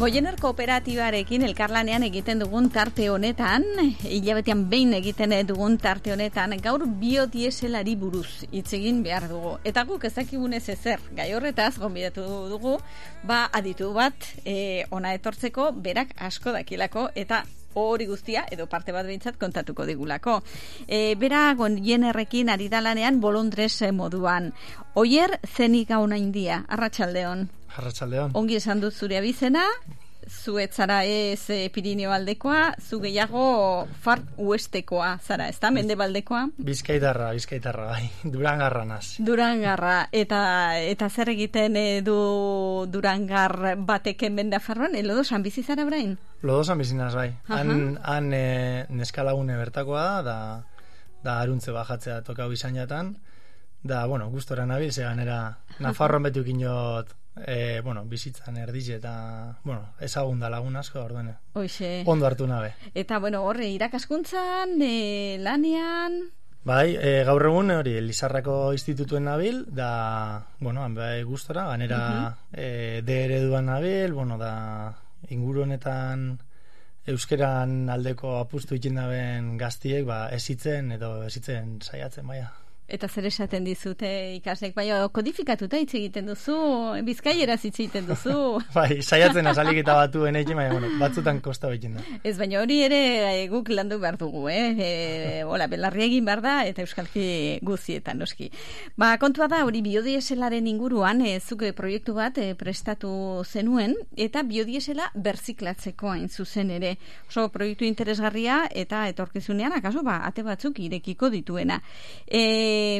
Goiener kooperatibarekin elkarlanean egiten dugun tarte honetan, hilabetean behin egiten dugun tarte honetan, gaur biodieselari buruz hitz egin behar dugu. Eta guk ezakigunez ezer, gai horretaz, gonbidatu dugu, ba aditu bat e, ona etortzeko, berak asko dakilako, eta hori guztia, edo parte bat behintzat kontatuko digulako. E, bera, goienerrekin ari dalanean, bolondrez moduan. Oier, zenik gauna india, arratsaldeon. Arratxaldeon. Ongi esan dut zure abizena, zuetzara ez e, Pirineo aldekoa, zu gehiago far uestekoa zara, ez da, mende baldekoa? Bizkaitarra, bizkaitarra, bai, durangarra naz. Durangarra, eta, eta zer egiten e, du durangar bateken benda farroan, elodo san bizizara brain? Lodo san bizinaz, bai. Han, han e, neskalagune bertakoa da, da, da aruntze bajatzea tokau izanatan, da, bueno, gustora nabil, ze ganera, Nafarroan betuk inot e, bueno, bizitzan erdiz eta, bueno, ezagun da lagun asko, ordene. Hoxe. Ondo hartu nabe. Eta, bueno, horre, irakaskuntzan, e, lanean... Bai, e, gaur egun hori Lizarrako institutuen nabil, da, bueno, bai gustora, ganera uh -huh. e, de ereduan nabil, bueno, da, inguru honetan euskeran aldeko apustu ikin daben gaztiek, ba, esitzen edo esitzen saiatzen, baia. Eta zer esaten dizute ikasek, bai, kodifikatuta hitz egiten duzu, bizkaiera hitz egiten duzu. bai, saiatzen azalik eta batu enekin, baina, bueno, batzutan kosta bekin da. Ez, baina hori ere e, guk landu behar dugu, eh? E, hola, belarri egin behar da, eta euskalki guzietan, noski. Ba, kontua da, hori biodieselaren inguruan, e, zuke proiektu bat e, prestatu zenuen, eta biodiesela berziklatzeko hain zuzen ere. Oso, proiektu interesgarria, eta etorkizunean, akaso, ba, ate batzuk irekiko dituena. E,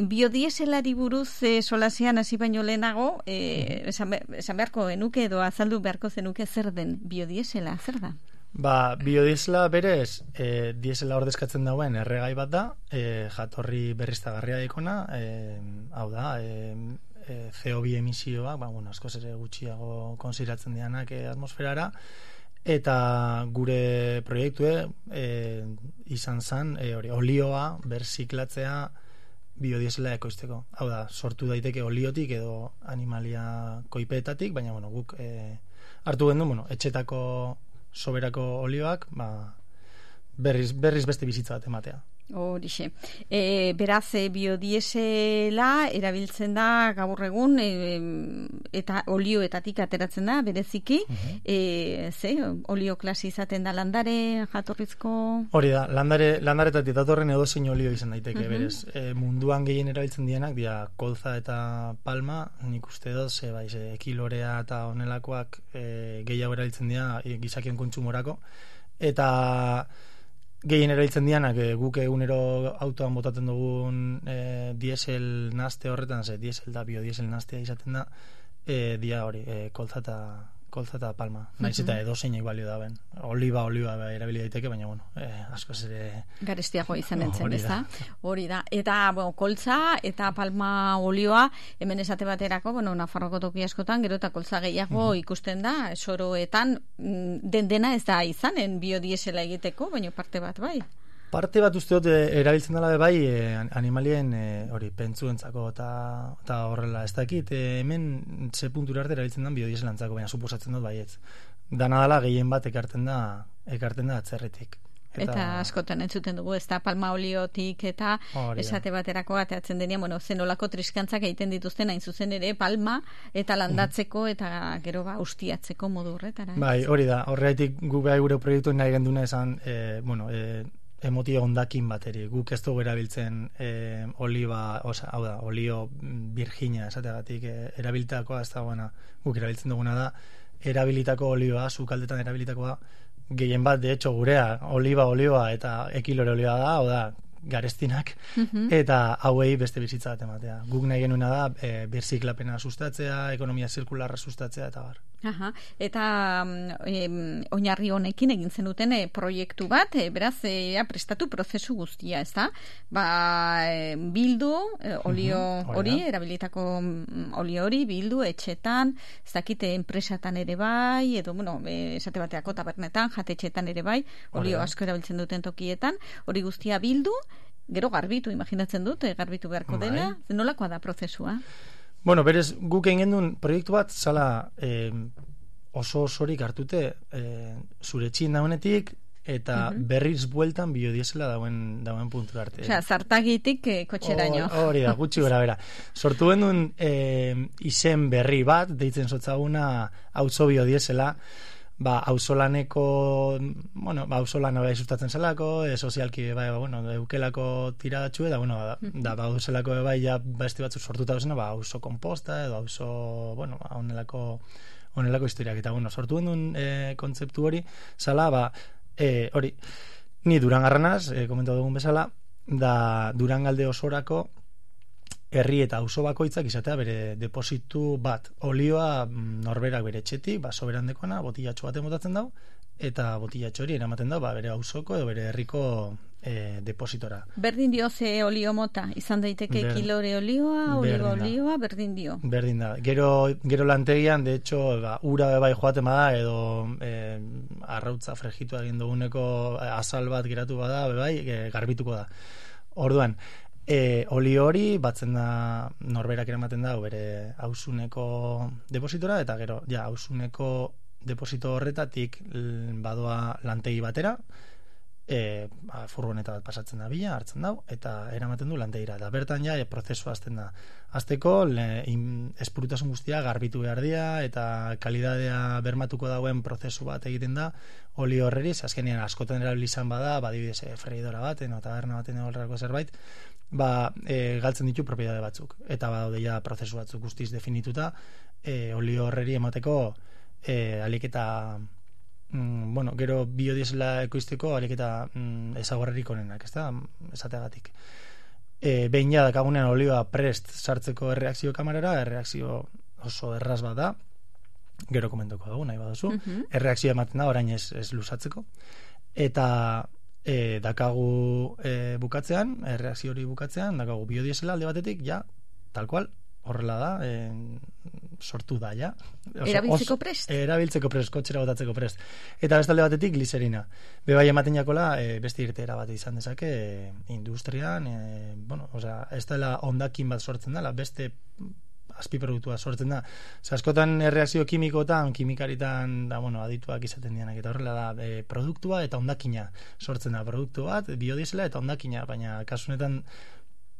biodieselari buruz e, solasean hasi baino lehenago, e, esan, beharko genuke edo azaldu beharko zenuke zer den biodiesela, zer da? Ba, biodiesela berez, e, diesela ordezkatzen dauen erregai bat da, e, jatorri berriztagarria ikona, e, hau da, e, e, CO2 emisioak, ba, bueno, askoz ere gutxiago konsiratzen dianak e, atmosferara, eta gure proiektue e, izan zen, e, hori, olioa, berziklatzea, biodiesela ekoizteko. Hau da, sortu daiteke oliotik edo animalia koipeetatik, baina bueno, guk e, hartu gendu, bueno, etxetako soberako olioak, ba, berriz, berriz beste bizitza bat ematea. Horixe. E, beraz, e, biodiesela erabiltzen da gaur egun e, eta olioetatik ateratzen da, bereziki. Uh e, ze, olio klasi izaten da landare, jatorrizko... Hori da, landare, landaretatik datorren edo zein olio izan daiteke, berez. E, munduan gehien erabiltzen dienak, dia, kolza eta palma, nik uste dut, ze, bai, ze, ekilorea eta onelakoak e, gehiago erabiltzen dira e, gizakien kontsumorako. Eta gehien erabiltzen dianak e, guk egunero autoan botatzen dugun e, diesel naste horretan, ze diesel da biodiesel nastea izaten da, e, dia hori, e, kolzata kolza eta palma. Naiz eta edo zeinak balio da ben. Oliba, oliba ba, erabili daiteke, baina bueno, eh, asko ere... Garestiago izan entzen, ez da? Hori da. Eta, bueno, koltza eta palma olioa, hemen esate baterako, bueno, Nafarroko toki askotan, gero eta koltza gehiago ikusten da, soroetan, mm, den dena ez da izanen biodiesela egiteko, baina parte bat bai. Parte bat uste dut eh, erabiltzen dela bai e, animalien e, hori pentsuentzako eta eta horrela ez dakit hemen ze puntura arte erabiltzen den biodieselantzako baina suposatzen dut baietz. Dana dela gehien bat ekartzen da ekartzen da atzerretik. Eta, eta askotan entzuten dugu, ez da palma oliotik eta esate baterako ateatzen denia, bueno, zenolako triskantzak egiten dituzten hain zuzen ere palma eta landatzeko eta gero ba ustiatzeko modu horretara. Bai, hori da, horretik gu behar gure proiektu nahi genduna esan, e, bueno, e, emotio ondakin bateri. Guk ez dugu erabiltzen e, oliba, osa, hau da, olio virginia esategatik e, erabiltakoa ez dagoena. Guk erabiltzen duguna da, erabilitako olioa, sukaldetan erabilitakoa, gehien bat, de hecho, gurea, oliba olioa eta ekilore olioa da, hau da, garestinak, mhm. eta hauei beste bizitza bat ematea. Guk nahi genuena da, e, birziklapena sustatzea, ekonomia zirkularra sustatzea, eta bar. Aha. Eta e, oinarri honekin egin zenuten e, proiektu bat, e, beraz, e, prestatu prozesu guztia, ez da? Ba, e, bildu, e, olio mhm, hori, erabilitako mm, olio hori, bildu, etxetan, ez dakite enpresatan ere bai, edo, bueno, esate bateako tabernetan, jatetxetan ere bai, olio asko erabiltzen duten tokietan, hori guztia bildu, gero garbitu, imaginatzen dut, garbitu beharko bai. dela, nolakoa da prozesua? Bueno, berez, guk egin proiektu bat, zala, eh, oso osorik hartute e, zure txin daunetik eta Mhm. berriz bueltan biodiesela dauen dauen puntu arte. Osea, zartagitik eh, kotxeraino. Hor- Hori da, gutxi gora bera. Sortu genuen e, izen berri bat, deitzen sotzaguna auzo biodiesela, ba, auzolaneko, bueno, ba, auzolana bai sustatzen zelako, e, sozialki bai, ba, bueno, eukelako tiradatxu, eta, bueno, da, da ba, auzelako bai, ja, beste batzuk sortuta duzena, ba, auzo komposta, edo auzo, bueno, ba, honelako, honelako historiak, eta, bueno, sortu genuen e, kontzeptu hori, zala, ba, e, hori, ni durangarranaz, e, komentatu dugun bezala, da durangalde osorako herri eta auzo bakoitzak izatea bere depositu bat olioa mm, norberak bere etxetik, ba, soberan dekoana, botillatxo baten botatzen dau, eta botillatxo hori eramaten dau, ba, bere auzoko edo bere herriko e, depositora. Berdin dio ze olio mota, izan daiteke Ber- kilore olioa, da. olioa, berdin dio. Berdin da. Gero, gero lantegian, de hecho, ba, ura bai joaten bada, edo e, arrautza fregitu egin duguneko eh, azal bat geratu bada, bai, e, garbituko da. Orduan, e, oli hori batzen da norberak eramaten da bere hausuneko depositora, eta gero, ja, hausuneko deposito horretatik badoa lantegi batera, e, ba, furgoneta bat pasatzen da bila, hartzen dau, eta eramaten du lantegira. Da bertan ja, e, prozesua azten da. Azteko, le, in, espurutasun guztia garbitu behar dira, eta kalidadea bermatuko dauen prozesu bat egiten da, oli horreri, azkenean askotan erabili izan bada, badibidez, e, freidora baten, o taberna baten horrelako zerbait, ba, e, galtzen ditu propiedade batzuk. Eta badaude ja prozesu batzuk guztiz definituta, e, oli horreri emateko e, alik eta mm, bueno, gero biodiesela ekoizteko alik eta mm, ezagorrerik onenak, ez da, esateagatik. E, behin ja dakagunean olioa prest sartzeko erreakzio kamarara, erreakzio oso erraz bat da, gero komentoko dugu, nahi baduzu, Mhm. erreakzioa ematen da, orain ez, ez lusatzeko, eta e, dakagu e, bukatzean, erreakzio hori bukatzean, dakagu biodiesela alde batetik, ja, tal cual, horrela da, e, sortu da, ja. Oso- Erabiltzeko prest? Erabiltzeko prest, kotxera botatzeko prest. Eta beste alde batetik gliserina. Bebai ematen jakola, e, beste irtera bat izan dezake, e, industrian, e, bueno, osea, ez dela ondakin bat sortzen dela, beste azpiproduktua sortzen da. Ze askotan erreakzio kimikotan, kimikaritan, da, bueno, adituak izaten dianak, eta horrela da, e, produktua eta ondakina sortzen da. Produktu bat, biodiesela eta ondakina, baina kasunetan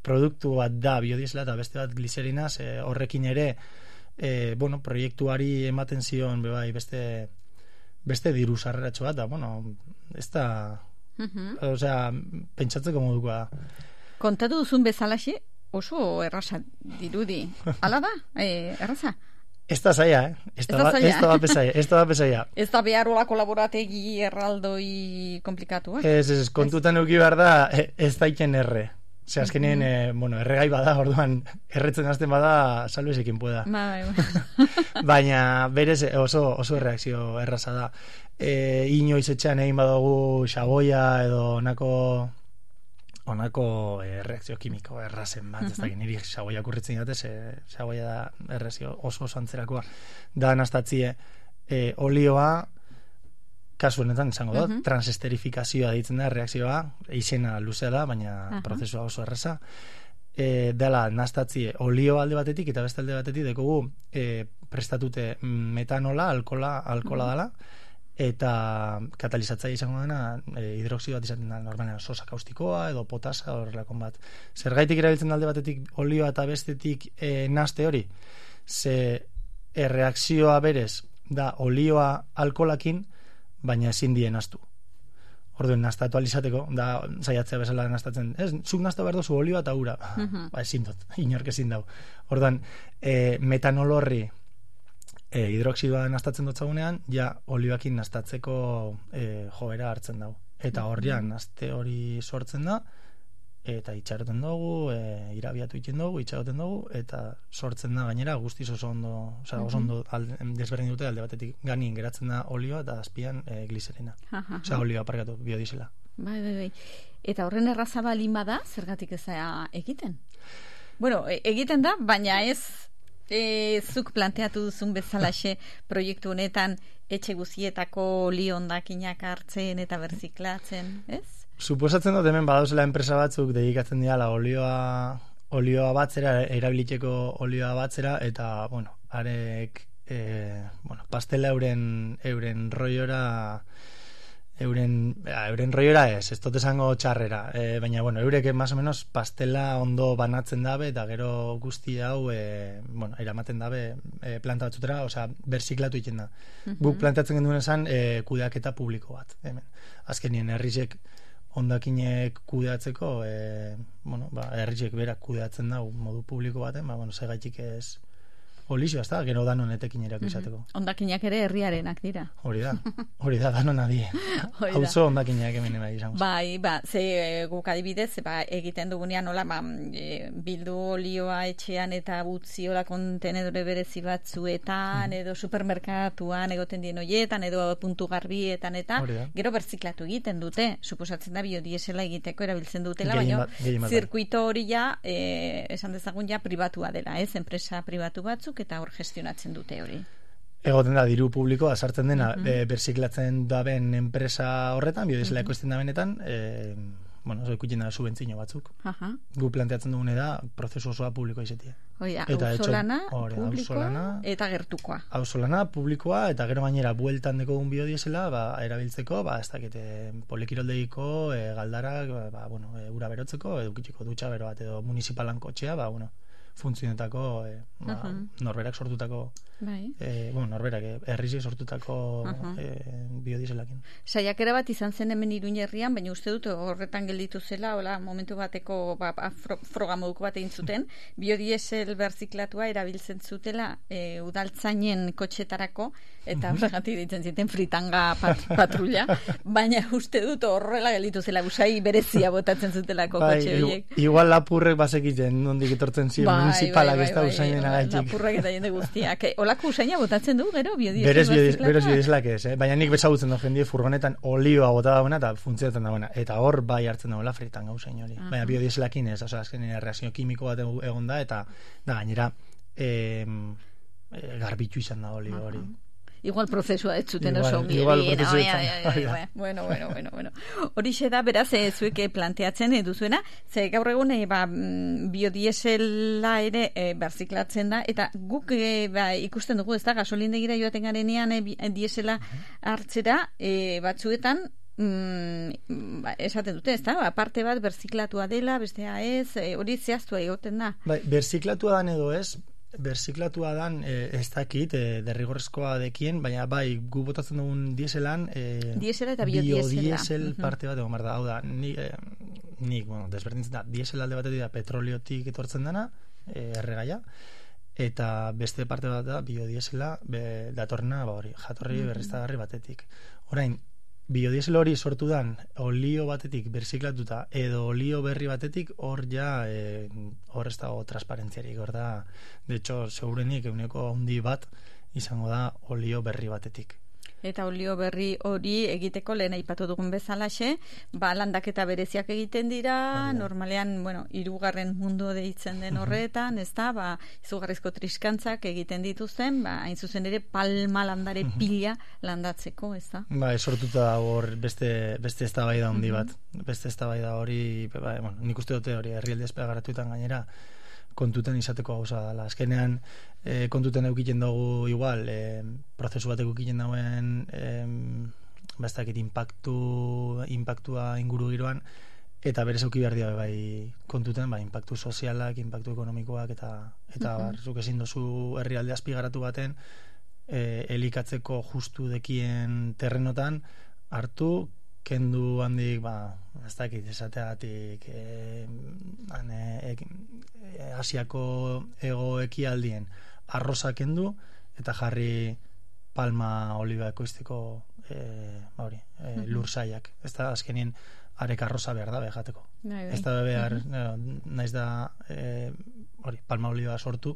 produktu bat da biodiesela eta beste bat gliserina, ze horrekin ere, e, bueno, proiektuari ematen zion, bebai, beste beste diru sarreratxo bat, da, bueno, ez da, Mhm. osea, pentsatzeko modukoa da. Kontatu duzun bezalaxe, oso errasa dirudi. Hala da, e, erraza. Ez da zaila, eh? Ez da, da ba- zaila. ez da bat bezaia, ez da bat bezaia. Ez da behar hola kolaborategi erraldoi komplikatuak. Ez, ez, kontutan euki behar da, e- ez daiken erre. Ze azkenien, eh, bueno, erregai bada, orduan, erretzen hasten bada, salvezekin pueda. Bai, bai. Baina berez oso oso erreakzio erraza da. E, inoiz etxean egin badugu xaboia edo onako onako e, reakzio kimiko errazen bat, ez dakit niri xaboia kurritzen jate, ze xaboia da erreakzio oso oso antzerakoa. Da nastatzie e, olioa kasu honetan izango da, Mhm. transesterifikazioa ditzen da reakzioa, izena luzea da, baina Aha. prozesua oso erraza. E, dela nastatzie olio alde batetik eta beste alde batetik dekogu e, prestatute metanola, alkola, alkola dela eta katalizatzaile izango dena e, hidroxido bat izaten da normalean sosa kaustikoa edo potasa horrelakon bat. Zergaitik erabiltzen da alde batetik olioa eta bestetik e, naste hori? Ze erreakzioa berez da olioa alkolakin baina ezin dien astu. Orduen nastatu alizateko, da saiatzea bezala nastatzen. Ez, zuk nasta behar duzu olioa eta ura. Mhm. ba, ezin dut, inork ezin dau. Orduan, e, metanol horri e, hidroksidoa nastatzen dutzagunean, ja olioakin nastatzeko e, joera hartzen dau. Eta horrian, naste hori sortzen da, eta itxaroten dugu, e, irabiatu egiten dugu, itxaroten dugu, eta sortzen da gainera guztiz oso ondo, osea, oso ondo alde, desberdin dute alde batetik ganin geratzen da olioa eta azpian e, gliserina. Aha, Osea, olioa parkatu, biodizela. Bai, bai, bai. Eta horren erraza balin bada, zergatik ez egiten? Bueno, e- egiten da, baina ez e, zuk planteatu duzun bezalaxe proiektu honetan etxe guzietako liondakinak hartzen eta berziklatzen, ez? Suposatzen dut hemen badauzela enpresa batzuk dedikatzen diala olioa olioa batzera, erabiliteko olioa batzera, eta, bueno, arek e, bueno, pastela euren, euren roiora euren, ja, euren roiora ez, ez dut esango txarrera, e, baina, bueno, eurek más o menos pastela ondo banatzen dabe, eta gero guzti hau, e, bueno, eramaten dabe e, planta batzutera, osea, berziklatu egiten da. Guk plantatzen genduen esan, e, kudeaketa publiko bat, hemen. Azkenien, herrizek ondakinek kudeatzeko, e, bueno, ba, herrizek berak kudeatzen da modu publiko baten, ba, bueno, segaitik ez, Olixo, hasta gero danon etekin erako izateko. Mm -hmm. Ondakinak ere herriarenak dira. Hori da, hori da, danon adie. Hauzo ondakinak hemen bai izan. Bai, ba, ze guk adibidez, ba, egiten dugunean, nola, ba, e, bildu olioa etxean eta butzi hola kontenedore berezi batzuetan, mm edo supermerkatuan egoten dien hoietan, edo puntu garbietan, eta gero berziklatu egiten dute, suposatzen da biodiesela egiteko erabiltzen dutela, baina bai. zirkuito hori ja, e, esan dezagun ja, pribatua dela, ez, enpresa pribatu batzuk, eta hor gestionatzen dute hori. Egoten da, diru publikoa sartzen dena, mm -hmm. berziklatzen daben enpresa horretan, biodizela mm -hmm. da benetan, e, bueno, zo ikutzen da subentzino batzuk. Aha. Gu planteatzen dugune da, prozesu osoa publikoa izatea. Oia, auzolana, publikoa eta gertukoa. Auzolana, publikoa, eta gero gainera, bueltan deko un biodiesela, ba, erabiltzeko, ba, ez dakite, polikiroldeiko, e, galdarak, ba, ba, bueno, e, ura berotzeko, edukitiko dutxa bero bat, edo municipalan kotxea, ba, bueno, funtzionetako e, ba, uh -huh. norberak sortutako bai. e, bueno, norberak errizi sortutako uh -huh. e, biodizelakin Saiakera bat izan zen hemen iruñerrian baina uste dut horretan gelditu zela hola, momentu bateko ba, froga moduko bat egin zuten biodiesel berziklatua erabiltzen zutela e, udaltzainen kotxetarako eta horregatik ditzen ziten fritanga pat, patrulla baina uste dut horrela gelditu zela usai berezia botatzen zutelako bai, kotxe horiek igual lapurrek basekiten nondik etortzen ziren bai, municipalak bai, ez da usain dena gaitik. Lapurrak eta jende guztiak. Olako usaina botatzen du, gero, biodiesel Berez, berez biodieslak ez, eh? Baina nik bezagutzen da jendie furgonetan olioa bota dagoena eta funtzionatzen dagoena. Eta hor bai hartzen dagoela fritan gauzain hori. Baina biodieslakin ez, oza, azken reakzio kimiko bat egon da, eta da gainera eh, garbitu izan da olio hori igual prozesua ez zuten oso igual, bueno, bueno, bueno, bueno. Horixe da, beraz, e, zuek planteatzen eduzuena, ze gaur egun e, ba, mm, biodiesela ere e, berziklatzen da, eta guk e, ba, ikusten dugu, ez da, gasolindegira joaten garenean e, diesela hartzera, e, batzuetan, mm, ba, esaten dute, ez da, aparte bat berziklatua dela, bestea ez, hori e, zehaztua egoten da. Bai, berziklatua dan edo ez, berziklatua dan e, ez dakit e, derrigorrezkoa dekien, baina bai gu botatzen dugun dieselan e, diesela eta biodiesela. biodiesel parte bat egon da. Hau da nik, e, nik bueno, desberdintzen da diesel alde batetik da petroliotik etortzen dena e, erregaia eta beste parte bat da biodiesela be, datorna ba hori jatorri mm -hmm. batetik. Orain biodiesel hori sortu dan olio batetik berziklatuta edo olio berri batetik hor ja e, hor ez dago transparentziarik. Hor da de hecho segurenik euneko handi bat izango da olio berri batetik Eta olio berri hori egiteko lehen aipatu dugun bezalaxe, ba landaketa bereziak egiten dira, normalean, bueno, hirugarren mundu deitzen den horretan, ez da, ba, izugarrizko triskantzak egiten dituzten, ba, hain zuzen ere palma landare pila landatzeko, ez da? Ba, esortuta hor beste, beste ez da handi bat, beste ez da hori, ba, bueno, nik uste dute hori, herri garatuetan gainera, kontuten izateko gauza dela. Azkenean e, kontuten eukiten dugu igual, e, prozesu batek eukiten dauen e, bastakit impactu, impactua inguru giroan, eta berez euki behar dira bai kontuten, bai, impactu sozialak, impactu ekonomikoak, eta eta mm -hmm. ezin dozu herrialde azpigaratu baten, e, elikatzeko justu dekien terrenotan, hartu, kendu handik, ba, ez dakit, esateagatik, e, e, asiako ego ekialdien arroza kendu, eta jarri palma oliba ekoizteko e, ba hori, e, lur zaiak. Ez da, azkenien, arek arroza behar da, jateko. Bai, bai. Ez da, behar, naiz da, e, hori, palma oliba sortu,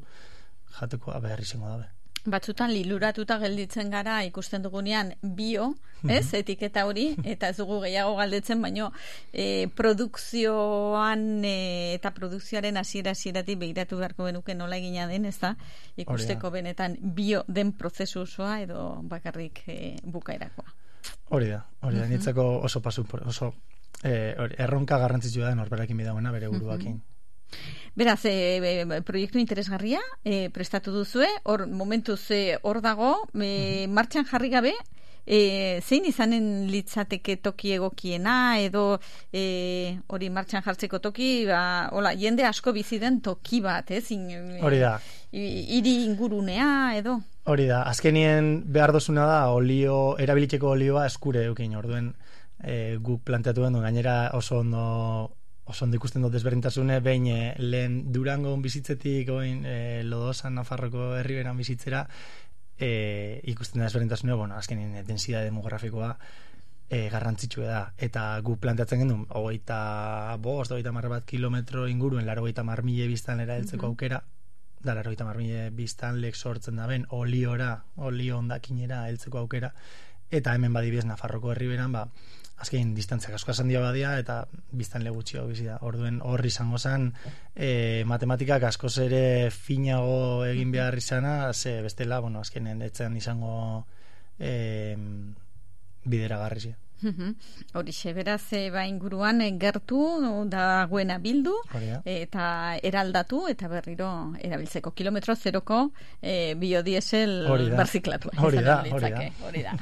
jateko, behar izango dabe batzutan liluratuta gelditzen gara ikusten dugunean bio, ez, mhm. etiketa hori, eta ez dugu gehiago galdetzen, baino e, produkzioan e, eta produkzioaren hasiera hasieratik begiratu beharko benuke nola egina den, ez da, ikusteko benetan bio den prozesu osoa edo bakarrik e, bukaerakoa. Hori da, hori da, nitzako oso pasu, oso e, erronka garrantzitsua da norberakin bidauena bere buruakin. Beraz, e, proiektu interesgarria, e, prestatu duzue, hor momentu ze hor dago, e, martxan jarri gabe, e, zein izanen litzateke toki egokiena, edo e, hori martxan jartzeko toki, ba, hola, jende asko bizi den toki bat, ez? hori da. Iri ingurunea, edo? Hori da, azkenien behar dozuna da, olio, erabilitzeko olioa eskure eukin, orduen e, guk planteatu den, gainera oso ondo oso ondo ikusten dut desberdintasune, behin e, lehen durango bizitzetik oin e, lodosan Nafarroko herri beran bizitzera, e, ikusten da desberdintasune, bueno, azkenin densida demografikoa e, garrantzitsua da. Eta gu planteatzen genuen, hogeita bost, hogeita marra bat kilometro inguruen, laro hogeita marmile biztan era heltzeko aukera, da laro hogeita marmile biztan lek sortzen da ben, oliora, olio ondakinera heltzeko aukera, eta hemen badibiz Nafarroko herri beran, ba, azkein distantziak asko esan badia eta biztan legutxio bizi da. Orduen hor izango zen e, matematikak askoz ere finago egin behar izana, ze bestela, bueno, azkenen etzen izango e, bidera garrizia. Hori beraz e, ba inguruan e, gertu dagoena bildu eta eraldatu eta berriro erabiltzeko kilometro zeroko e, biodiesel barziklatu. Hori da, hori da. Hori da.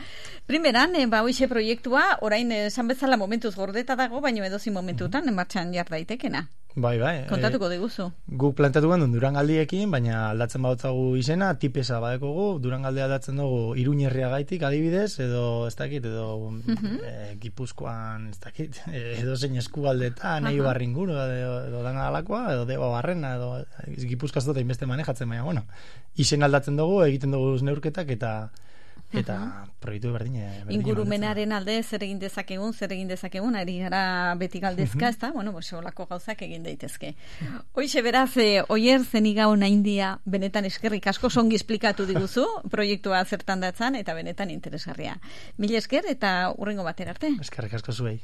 Primeran, e, ba hoize proiektua orain esan bezala momentuz gordeta dago, baino edozi momentutan martxan jar daitekena. Bai, bai. Kontatuko e, diguzu. Guk plantatu gandun durangaldiekin, baina aldatzen bautzagu izena, tipesa badekogu, durangalde aldatzen dugu iruñerria gaitik adibidez, edo ez dakit, edo uh gipuzkoan, ez dakit, edo zein eskualdeta, nahi uh -huh. barringuru, edo, edo dana alakoa, edo dego barrena, edo gipuzkaz dut inbeste manejatzen, baina, bueno, izen aldatzen dugu, egiten dugu neurketak, eta eta uh -huh. proiektu berdine, ingurumenaren alde zer egin dezakegun zer egin dezakegun ari gara beti galdezka ezta? Bueno pues holako gauzak egin daitezke. Hoize beraz eh, oier zeniga ona india benetan eskerrik asko songi esplikatu diguzu proiektua zertan datzan eta benetan interesgarria. Mil esker eta urrengo batera arte. Eskerrik asko zuei